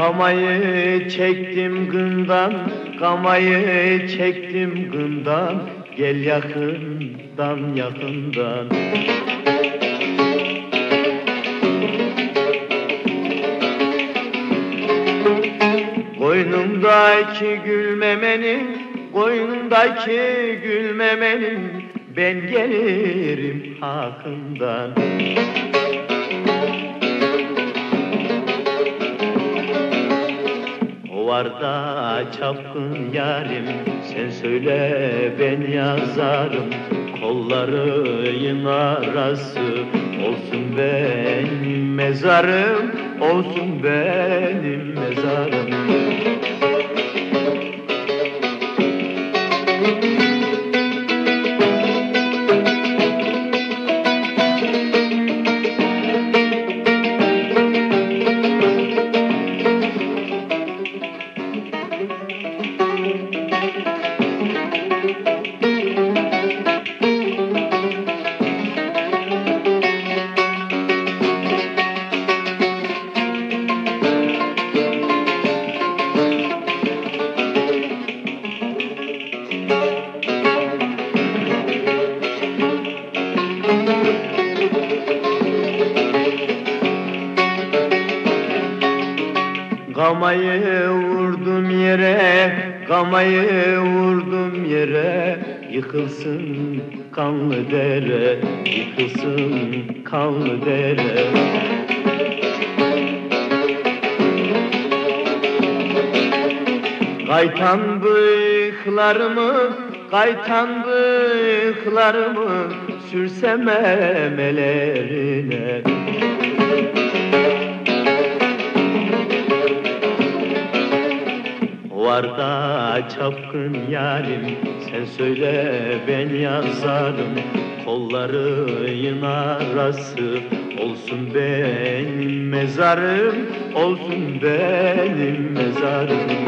Gamayı çektim gından, gamayı çektim gından. Gel yakından yakından. Koynumdaki gülmemenin, koynumdaki gülmemenin Ben gelirim hakkından O var da çapkın yarim. Sen söyle ben yazarım. Kolların arası. Olsun benim mezarım. Olsun benim mezarım Gamayı vurdum yere, gamayı vurdum yere Yıkılsın kanlı dere, yıkılsın kanlı dere. Kaytan bıyıklarımı, kaytan bıyıklarımı Sürsem emelerine. Var da çapkın yarim. Sen söyle ben yazarım. Kolların arası. Olsun benim mezarım Olsun benim mezarım